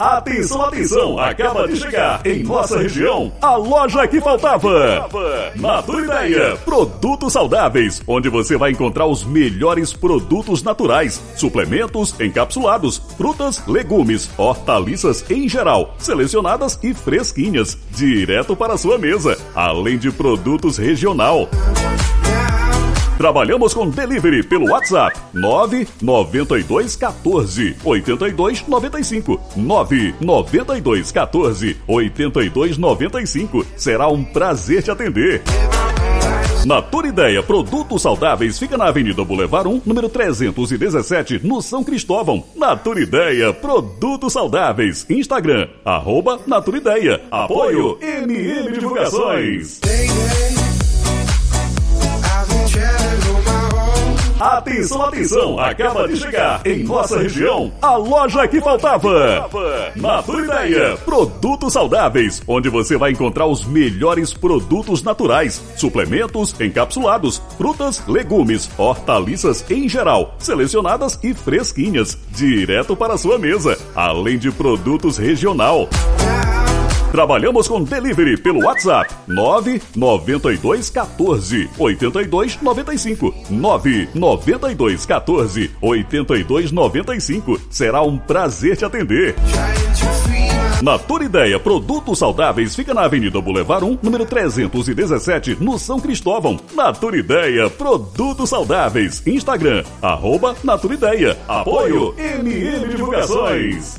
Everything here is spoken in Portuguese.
Atenção, atenção! Acaba de chegar em nossa região a loja que faltava. Natura Ideia, produtos saudáveis, onde você vai encontrar os melhores produtos naturais, suplementos, encapsulados, frutas, legumes, hortaliças em geral, selecionadas e fresquinhas, direto para sua mesa, além de produtos regional. Trabalhamos com delivery pelo WhatsApp 992 14 82 95 992 14 82 95. Será um prazer te atender. Natura Ideia Produtos Saudáveis fica na Avenida Boulevard 1, número 317, no São Cristóvão. Natura Ideia Produtos Saudáveis. Instagram, arroba Natura Ideia. Apoio MM Divulgações. Atenção, atenção! Acaba de chegar em nossa região a loja que faltava. Natura Ideia, produtos saudáveis, onde você vai encontrar os melhores produtos naturais, suplementos, encapsulados, frutas, legumes, hortaliças em geral, selecionadas e fresquinhas, direto para sua mesa, além de produtos regional. Trabalhamos com delivery pelo WhatsApp 992 14 82 95 992 14 82 95. Será um prazer te atender. Natura Ideia Produtos Saudáveis fica na Avenida Boulevard 1, número 317, no São Cristóvão. Natura Ideia Produtos Saudáveis. Instagram, arroba Natura Ideia. Apoio MM Divulgações.